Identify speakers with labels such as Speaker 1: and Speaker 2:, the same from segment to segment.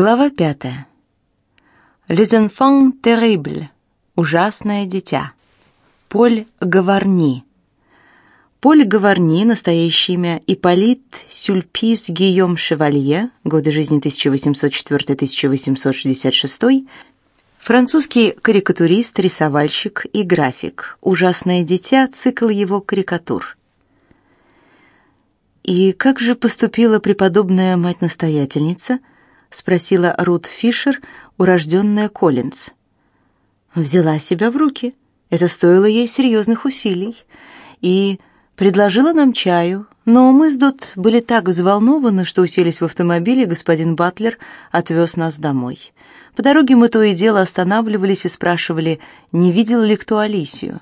Speaker 1: Глава пятая. Les enfants terribles. Ужасное дитя. Поль Гаварни. Поль Гаварни, настоящее имя Ипполит Сюльпис Гийом Шевалье, годы жизни 1804-1866, французский карикатурист, рисовальщик и график. Ужасное дитя, цикл его карикатур. И как же поступила преподобная мать-настоятельница – спросила Рут Фишер, урожденная Коллинз. Взяла себя в руки. Это стоило ей серьезных усилий. И предложила нам чаю, но мы с Дот были так взволнованы, что уселись в автомобиль, и господин Батлер отвез нас домой. По дороге мы то и дело останавливались и спрашивали, не видел ли кто Алисию.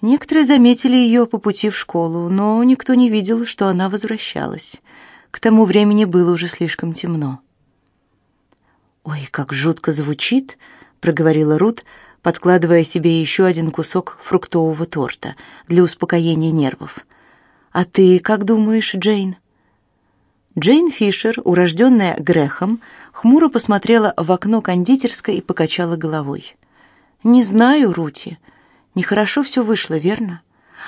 Speaker 1: Некоторые заметили ее по пути в школу, но никто не видел, что она возвращалась. К тому времени было уже слишком темно. «Ой, как жутко звучит», — проговорила Рут, подкладывая себе еще один кусок фруктового торта для успокоения нервов. «А ты как думаешь, Джейн?» Джейн Фишер, урожденная Грехом, хмуро посмотрела в окно кондитерской и покачала головой. «Не знаю, Рути. Нехорошо все вышло, верно?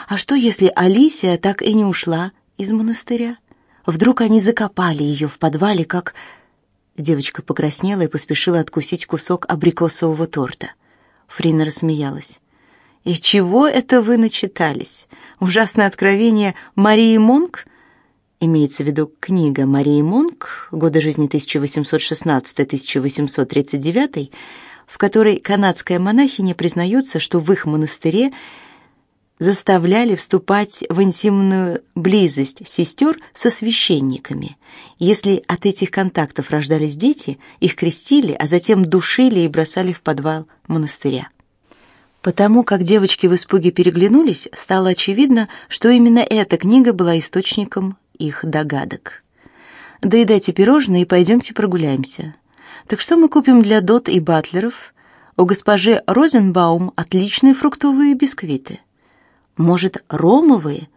Speaker 1: А что, если Алисия так и не ушла из монастыря? Вдруг они закопали ее в подвале, как Девочка покраснела и поспешила откусить кусок абрикосового торта. Фрина рассмеялась. «И чего это вы начитались? Ужасное откровение Марии Монк?» Имеется в виду книга Марии Монк, годы жизни 1816-1839, в которой канадская монахиня признается, что в их монастыре – заставляли вступать в интимную близость сестер со священниками. Если от этих контактов рождались дети, их крестили, а затем душили и бросали в подвал монастыря. Потому как девочки в испуге переглянулись, стало очевидно, что именно эта книга была источником их догадок. Доедайте пирожные и пойдемте прогуляемся. Так что мы купим для Дот и Батлеров? У госпожи Розенбаум отличные фруктовые бисквиты. Может, ромовые?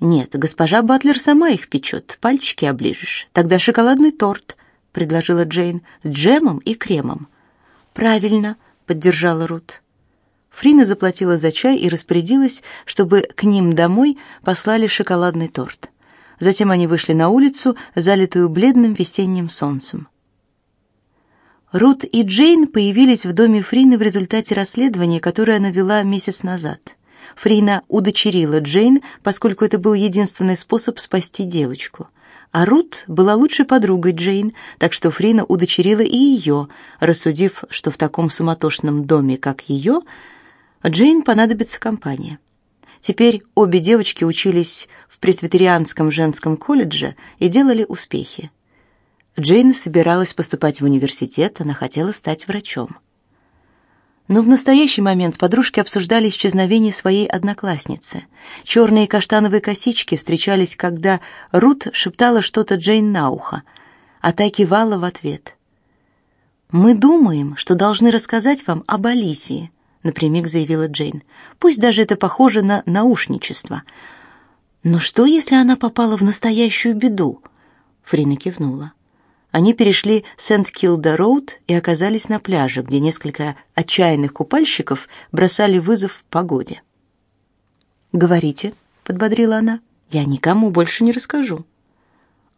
Speaker 1: Нет, госпожа Батлер сама их печет, пальчики оближешь. Тогда шоколадный торт, предложила Джейн, с джемом и кремом. Правильно, поддержала Рут. Фрина заплатила за чай и распорядилась, чтобы к ним домой послали шоколадный торт. Затем они вышли на улицу, залитую бледным весенним солнцем. Рут и Джейн появились в доме Фрины в результате расследования, которое она вела месяц назад. Фрина удочерила Джейн, поскольку это был единственный способ спасти девочку. А Рут была лучшей подругой Джейн, так что Фрина удочерила и ее, рассудив, что в таком суматошном доме, как ее, Джейн понадобится компания. Теперь обе девочки учились в пресвитерианском женском колледже и делали успехи. Джейн собиралась поступать в университет, она хотела стать врачом. Но в настоящий момент подружки обсуждали исчезновение своей одноклассницы. Черные каштановые косички встречались, когда Рут шептала что-то Джейн на ухо, а та кивала в ответ. «Мы думаем, что должны рассказать вам об Алисии», — напрямик заявила Джейн. «Пусть даже это похоже на наушничество. Но что, если она попала в настоящую беду?» Фрина кивнула. Они перешли Сент-Килда-Роуд и оказались на пляже, где несколько отчаянных купальщиков бросали вызов погоде. «Говорите», — подбодрила она, — «я никому больше не расскажу».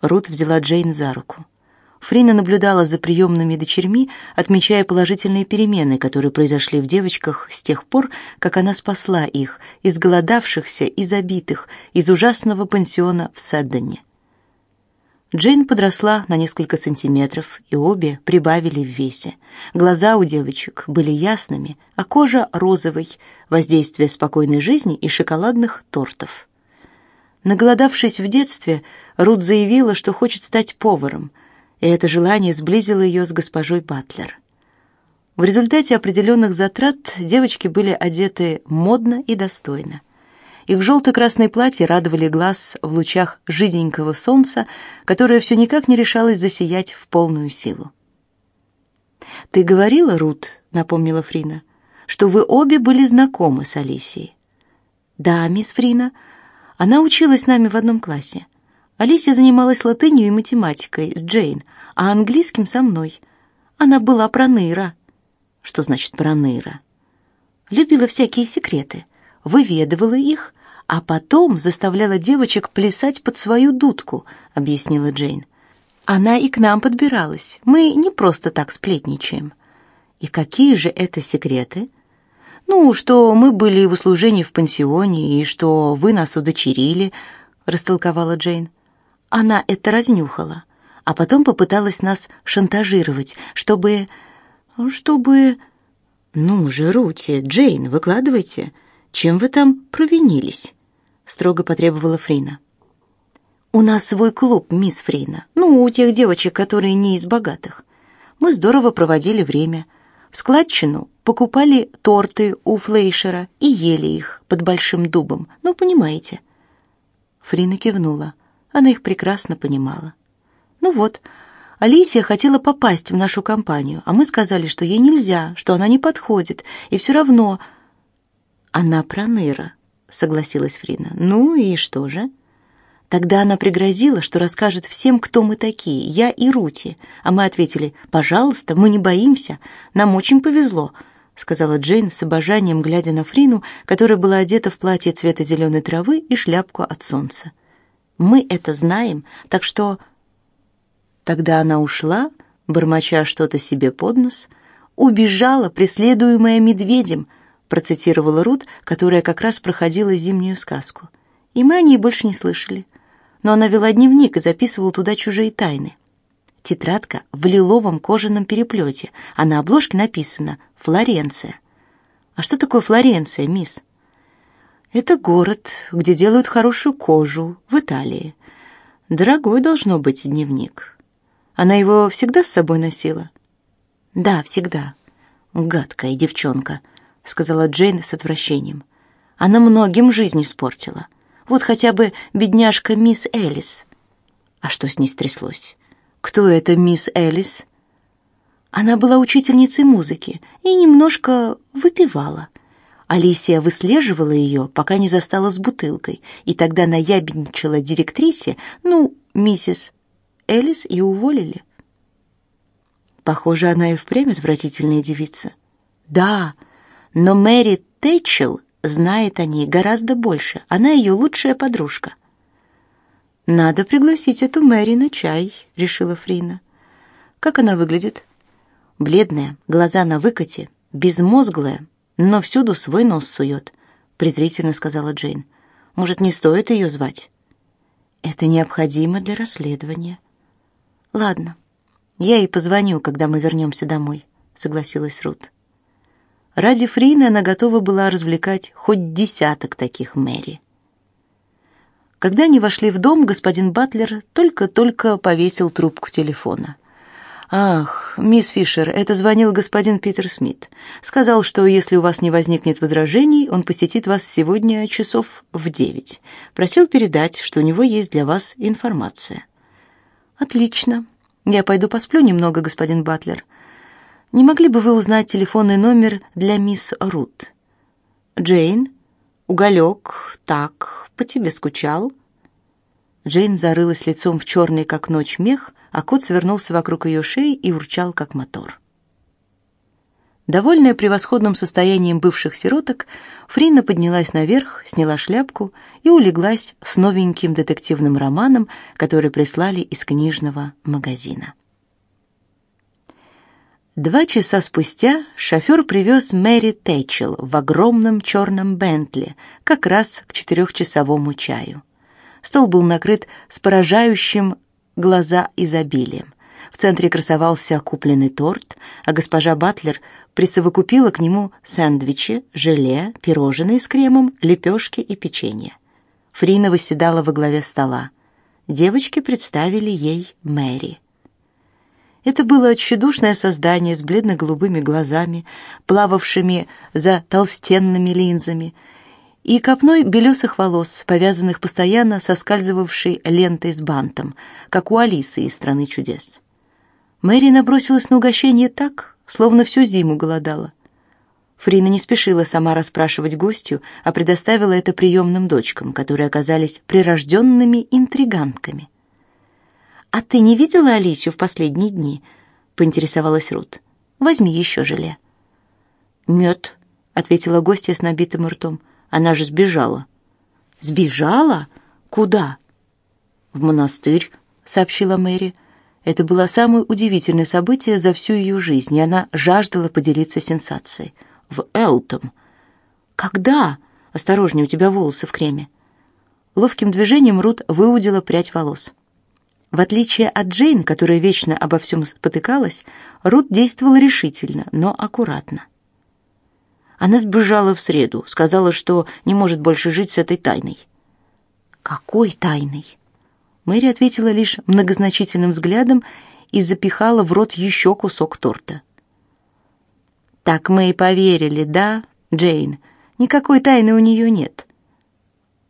Speaker 1: Рут взяла Джейн за руку. Фрина наблюдала за приемными дочерьми, отмечая положительные перемены, которые произошли в девочках с тех пор, как она спасла их, изголодавшихся и забитых, из ужасного пансиона в Седдоне. Джейн подросла на несколько сантиметров, и обе прибавили в весе. Глаза у девочек были ясными, а кожа розовой, воздействие спокойной жизни и шоколадных тортов. Наголодавшись в детстве, Рут заявила, что хочет стать поваром, и это желание сблизило ее с госпожой Батлер. В результате определенных затрат девочки были одеты модно и достойно. Их желто-красные платья радовали глаз в лучах жиденького солнца, которое все никак не решалось засиять в полную силу. «Ты говорила, Рут, — напомнила Фрина, — что вы обе были знакомы с Алисией». «Да, мисс Фрина. Она училась с нами в одном классе. Алисия занималась латынью и математикой с Джейн, а английским со мной. Она была проныра. Что значит проныра? Любила всякие секреты, выведывала их, а потом заставляла девочек плясать под свою дудку, объяснила Джейн. Она и к нам подбиралась. Мы не просто так сплетничаем. И какие же это секреты? Ну, что мы были в услужении в пансионе и что вы нас удочерили, растолковала Джейн. Она это разнюхала, а потом попыталась нас шантажировать, чтобы чтобы Ну же, Рути, Джейн, выкладывайте. Чем вы там провинились? Строго потребовала Фрина. У нас свой клуб, мисс Фрина. Ну, у тех девочек, которые не из богатых. Мы здорово проводили время. В складчину покупали торты у Флейшера и ели их под большим дубом. Ну, понимаете. Фрина кивнула. Она их прекрасно понимала. Ну вот, Алисия хотела попасть в нашу компанию, а мы сказали, что ей нельзя, что она не подходит, и все равно она проныра, согласилась Фрина. Ну и что же? Тогда она пригрозила, что расскажет всем, кто мы такие, я и Рути. А мы ответили: "Пожалуйста, мы не боимся. Нам очень повезло", сказала Джейн с обожанием, глядя на Фрину, которая была одета в платье цвета зеленой травы и шляпку от солнца. "Мы это знаем, так что Тогда она ушла, бормоча что-то себе под нос, убежала, преследуемая медведем, процитировала Рут, которая как раз проходила зимнюю сказку. И мы о ней больше не слышали но она вела дневник и записывала туда чужие тайны. Тетрадка в лиловом кожаном переплете, а на обложке написано «Флоренция». А что такое Флоренция, мисс? Это город, где делают хорошую кожу, в Италии. Дорогой должно быть дневник. Она его всегда с собой носила? Да, всегда. Гадкая девчонка, сказала Джейн с отвращением. Она многим жизнь испортила. Вот хотя бы бедняжка мисс Элис. А что с ней стряслось? Кто это мисс Элис? Она была учительницей музыки и немножко выпивала. Алисия выслеживала ее, пока не застала с бутылкой, и тогда наябедничала директрисе, ну, миссис Элис, и уволили. Похоже, она и впрямь отвратительная девица. Да, но Мэри Тэтчелл знает о ней гораздо больше. Она ее лучшая подружка. Надо пригласить эту Мэри на чай, решила Фрина. Как она выглядит? Бледная, глаза на выкате, безмозглая, но всюду свой нос сует, презрительно сказала Джейн. Может, не стоит ее звать? Это необходимо для расследования. Ладно. Я ей позвоню, когда мы вернемся домой, согласилась Рут. Ради Фрины она готова была развлекать хоть десяток таких Мэри. Когда они вошли в дом, господин Батлер только-только повесил трубку телефона. «Ах, мисс Фишер, это звонил господин Питер Смит. Сказал, что если у вас не возникнет возражений, он посетит вас сегодня часов в девять. Просил передать, что у него есть для вас информация». «Отлично. Я пойду посплю немного, господин Батлер. Не могли бы вы узнать телефонный номер для мисс Рут? Джейн, уголек, так, по тебе скучал. Джейн зарылась лицом в черный, как ночь, мех, а кот свернулся вокруг ее шеи и урчал, как мотор. Довольная превосходным состоянием бывших сироток, Фрина поднялась наверх, сняла шляпку и улеглась с новеньким детективным романом, который прислали из книжного магазина. Два часа спустя шофер привез Мэри Тэтчел в огромном черном Бентли, как раз к четырехчасовому чаю. Стол был накрыт с поражающим глаза изобилием. В центре красовался купленный торт, а госпожа Батлер присовокупила к нему сэндвичи, желе, пирожные с кремом, лепешки и печенье. Фрина восседала во главе стола. Девочки представили ей Мэри. Это было тщедушное создание с бледно-голубыми глазами, плававшими за толстенными линзами, и копной белесых волос, повязанных постоянно соскальзывавшей лентой с бантом, как у Алисы из «Страны чудес». Мэри набросилась на угощение так, словно всю зиму голодала. Фрина не спешила сама расспрашивать гостью, а предоставила это приемным дочкам, которые оказались прирожденными интригантками. «А ты не видела Алисию в последние дни?» — поинтересовалась Рут. «Возьми еще желе».
Speaker 2: «Нет», — ответила гостья с набитым ртом. «Она же сбежала».
Speaker 1: «Сбежала? Куда?»
Speaker 2: «В монастырь», — сообщила Мэри. Это было самое удивительное событие за всю ее жизнь, и она жаждала поделиться сенсацией. «В Элтом».
Speaker 1: «Когда?» «Осторожнее, у тебя волосы в креме».
Speaker 2: Ловким движением Рут выудила прядь волос. В отличие от Джейн, которая вечно обо всем спотыкалась, Рут действовала решительно, но аккуратно. Она сбежала в среду, сказала, что не может больше жить с этой тайной.
Speaker 1: «Какой тайной?»
Speaker 2: Мэри ответила лишь многозначительным взглядом и запихала в рот еще кусок торта.
Speaker 1: «Так мы и поверили, да, Джейн? Никакой тайны у нее нет».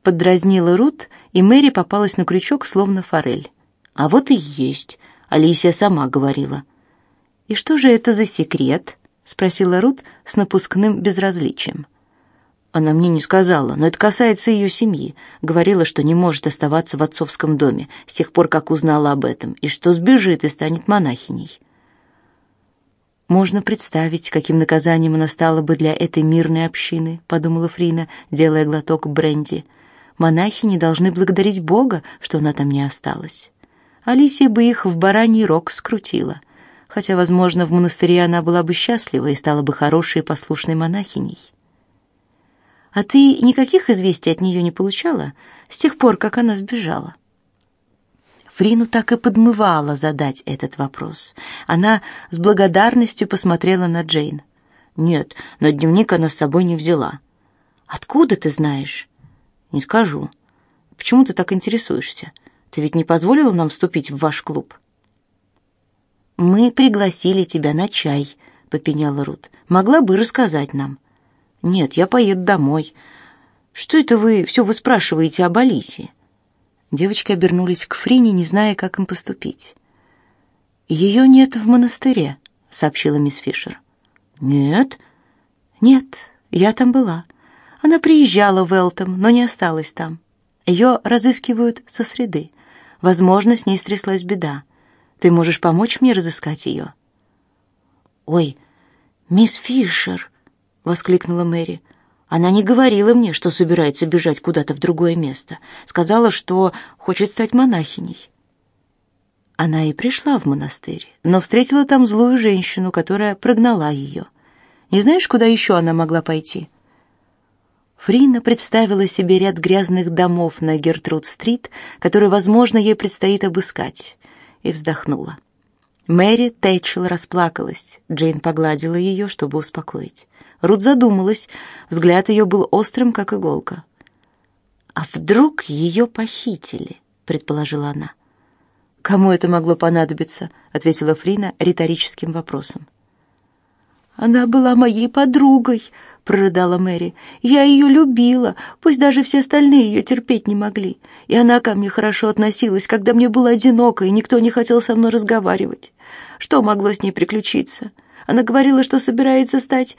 Speaker 2: Подразнила Рут, и Мэри попалась на крючок, словно форель. «А вот и есть», — Алисия сама говорила.
Speaker 1: «И что же это за секрет?» — спросила Рут с напускным безразличием.
Speaker 2: Она мне не сказала, но это касается ее семьи. Говорила, что не может оставаться в отцовском доме с тех пор, как узнала об этом, и что сбежит и станет монахиней.
Speaker 1: Можно представить, каким наказанием она стала бы для этой мирной общины, подумала Фрина, делая глоток бренди. Монахини должны благодарить Бога, что она там не осталась. Алисия бы их в бараний рог скрутила. Хотя, возможно, в монастыре она была бы счастлива и стала бы хорошей и послушной монахиней. А ты никаких известий от нее не получала с тех пор, как она сбежала? Фрину так и подмывала задать этот вопрос. Она с благодарностью посмотрела на Джейн.
Speaker 2: Нет, но дневник она с собой не взяла.
Speaker 1: Откуда ты знаешь?
Speaker 2: Не скажу. Почему ты так интересуешься? Ты ведь не позволила нам вступить в ваш клуб.
Speaker 1: Мы пригласили тебя на чай, попеняла Рут. Могла бы рассказать нам.
Speaker 2: Нет, я поеду домой. Что это вы все выспрашиваете об Алисе?
Speaker 1: Девочки обернулись к Фрине, не зная, как им поступить. «Ее нет в монастыре», — сообщила мисс Фишер.
Speaker 2: «Нет?»
Speaker 1: «Нет, я там была. Она приезжала в Элтом, но не осталась там. Ее разыскивают со среды. Возможно, с ней стряслась беда. Ты можешь помочь мне разыскать ее?»
Speaker 2: «Ой, мисс Фишер!» воскликнула Мэри. Она не говорила мне, что собирается бежать куда-то в другое место. Сказала, что хочет стать монахиней.
Speaker 1: Она и пришла в монастырь, но встретила там злую женщину, которая прогнала ее. Не знаешь, куда еще она могла пойти? Фрина представила себе ряд грязных домов на Гертруд-стрит, которые, возможно, ей предстоит обыскать, и вздохнула. Мэри Тэтчел расплакалась. Джейн погладила ее, чтобы успокоить. Рут задумалась, взгляд ее был острым, как иголка. «А вдруг ее похитили?» — предположила она.
Speaker 2: «Кому это могло понадобиться?» — ответила Фрина риторическим вопросом.
Speaker 1: «Она была моей подругой», — прорыдала Мэри. «Я ее любила, пусть даже все остальные ее терпеть не могли. И она ко мне хорошо относилась, когда мне было одиноко, и никто не хотел со мной разговаривать. Что могло с ней приключиться? Она говорила, что собирается стать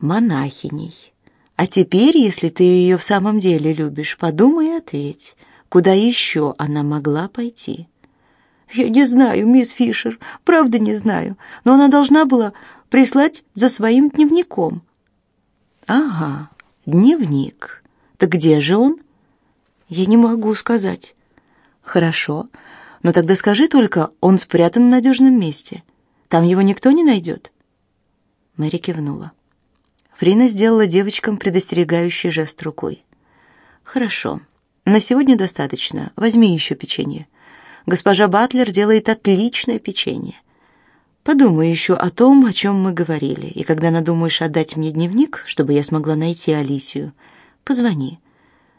Speaker 1: монахиней. А теперь, если ты ее в самом деле любишь, подумай и ответь, куда еще она могла пойти. Я не знаю, мисс Фишер, правда не знаю, но она должна была прислать за своим дневником.
Speaker 2: Ага, дневник. Так где же он?
Speaker 1: Я не могу сказать.
Speaker 2: Хорошо, но тогда скажи только, он спрятан в надежном месте. Там его никто не найдет?»
Speaker 1: Мэри кивнула.
Speaker 2: Фрина сделала девочкам предостерегающий жест рукой.
Speaker 1: «Хорошо. На сегодня достаточно. Возьми еще печенье. Госпожа Батлер делает отличное печенье. Подумай еще о том, о чем мы говорили, и когда надумаешь отдать мне дневник, чтобы я смогла найти Алисию, позвони.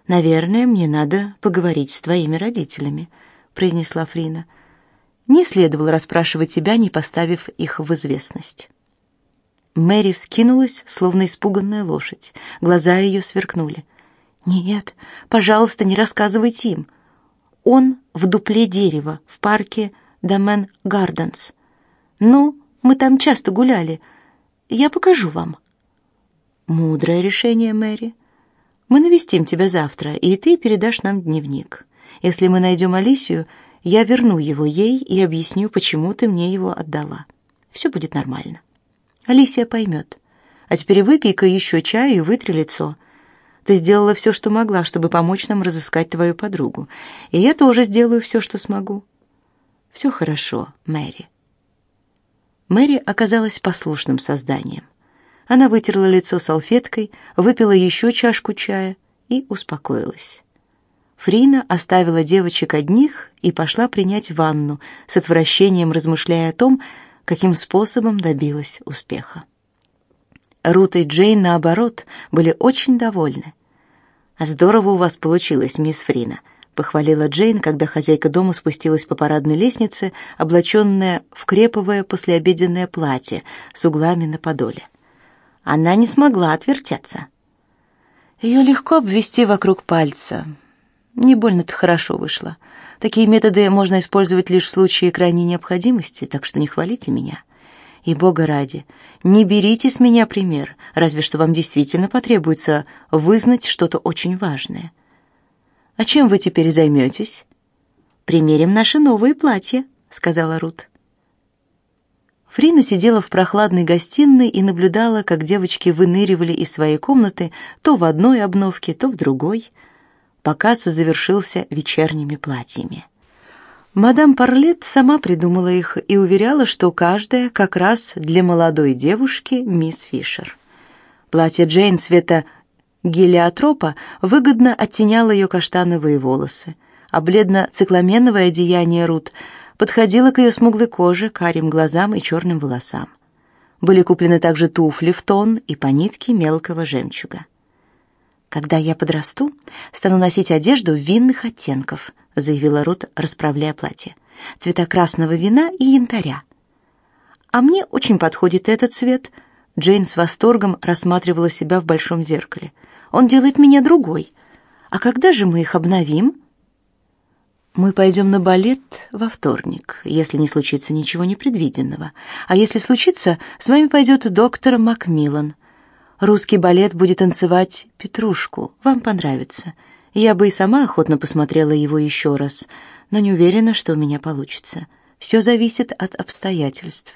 Speaker 1: Наверное, мне надо поговорить с твоими родителями», — произнесла Фрина. «Не следовало расспрашивать тебя, не поставив их в известность». Мэри вскинулась, словно испуганная лошадь. Глаза ее сверкнули. «Нет, пожалуйста, не рассказывайте им. Он в дупле дерева, в парке Домен Гарденс. Ну, мы там часто гуляли. Я покажу вам». «Мудрое решение, Мэри. Мы навестим тебя завтра, и ты передашь нам дневник. Если мы найдем Алисию, Я верну его ей и объясню, почему ты мне его отдала. Все будет нормально. Алисия поймет. А теперь выпей-ка еще чаю и вытри лицо. Ты сделала все, что могла, чтобы помочь нам разыскать твою подругу. И я тоже сделаю все, что смогу. Все хорошо, Мэри. Мэри оказалась послушным созданием. Она вытерла лицо салфеткой, выпила еще чашку чая и успокоилась. Фрина оставила девочек одних и пошла принять ванну, с отвращением размышляя о том, каким способом добилась успеха. Рут и Джейн, наоборот, были очень довольны. «Здорово у вас получилось, мисс Фрина», — похвалила Джейн, когда хозяйка дома спустилась по парадной лестнице, облаченная в креповое послеобеденное платье с углами на подоле. Она не смогла отвертеться. Ее легко обвести вокруг пальца. Не больно-то хорошо вышло. Такие методы можно использовать лишь в случае крайней необходимости, так что не хвалите меня. И бога ради, не берите с меня пример, разве что вам действительно потребуется вызнать что-то очень важное. А чем вы теперь займетесь? Примерим наши новые платья, сказала Рут. Фрина сидела в прохладной гостиной и наблюдала, как девочки выныривали из своей комнаты то в одной обновке, то в другой. Показ завершился вечерними платьями. Мадам Парлет сама придумала их и уверяла, что каждая как раз для молодой девушки мисс Фишер. Платье Джейн цвета гелиотропа выгодно оттеняло ее каштановые волосы, а бледно-цикламеновое одеяние Рут подходило к ее смуглой коже, карим глазам и черным волосам. Были куплены также туфли в тон и по нитке мелкого жемчуга. Когда я подрасту, стану носить одежду винных оттенков, заявила Рут, расправляя платье. Цвета красного вина и янтаря. А мне очень подходит этот цвет. Джейн с восторгом рассматривала себя в большом зеркале. Он делает меня другой. А когда же мы их обновим? Мы пойдем на балет во вторник, если не случится ничего непредвиденного. А если случится, с вами пойдет доктор Макмиллан. Русский балет будет танцевать Петрушку. Вам понравится. Я бы и сама охотно посмотрела его еще раз, но не уверена, что у меня получится. Все зависит от обстоятельств.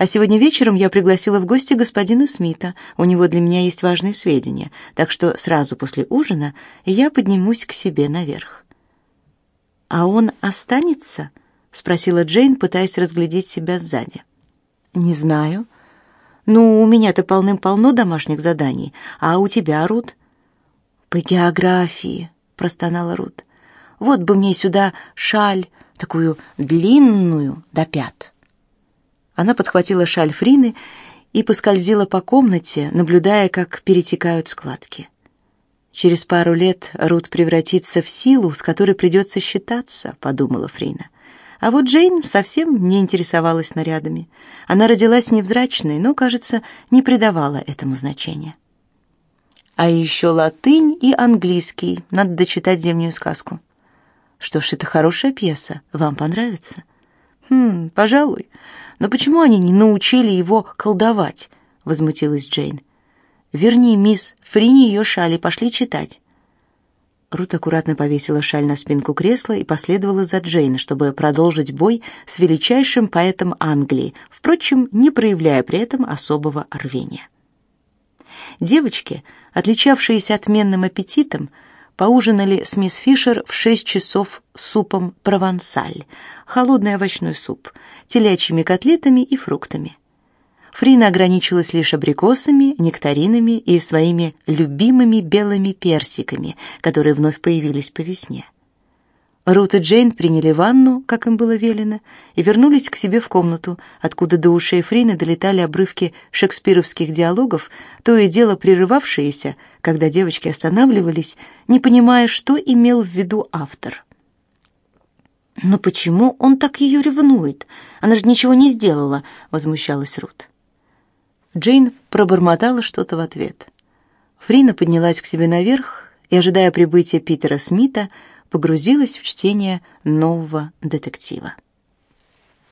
Speaker 1: А сегодня вечером я пригласила в гости господина Смита. У него для меня есть важные сведения, так что сразу после ужина я поднимусь к себе наверх. А он останется? спросила Джейн, пытаясь разглядеть себя сзади. Не знаю. Ну, у меня-то полным-полно домашних заданий, а у тебя, Рут? По географии, простонала Рут. Вот бы мне сюда шаль, такую длинную до пят. Она подхватила шаль Фрины и поскользила по комнате, наблюдая, как перетекают складки. Через пару лет Рут превратится в силу, с которой придется считаться, подумала Фрина. А вот Джейн совсем не интересовалась нарядами. Она родилась невзрачной, но, кажется, не придавала этому значения. А еще латынь и английский. Надо дочитать зимнюю сказку. Что ж, это хорошая пьеса. Вам понравится? Хм, пожалуй. Но почему они не научили его колдовать? возмутилась Джейн. Верни мисс Фрини ее шаль и пошли читать. Рут аккуратно повесила шаль на спинку кресла и последовала за Джейн, чтобы продолжить бой с величайшим поэтом Англии, впрочем, не проявляя при этом особого рвения. Девочки, отличавшиеся отменным аппетитом, поужинали с мисс Фишер в шесть часов супом провансаль, холодный овощной суп, телячьими котлетами и фруктами. Фрина ограничилась лишь абрикосами, нектаринами и своими любимыми белыми персиками, которые вновь появились по весне. Рут и Джейн приняли ванну, как им было велено, и вернулись к себе в комнату, откуда до ушей Фрины долетали обрывки шекспировских диалогов, то и дело прерывавшиеся, когда девочки останавливались, не понимая, что имел в виду автор. «Но почему он так ее ревнует? Она же ничего не сделала», — возмущалась Рут. Джейн пробормотала что-то в ответ. Фрина поднялась к себе наверх и, ожидая прибытия Питера Смита, погрузилась в чтение нового детектива.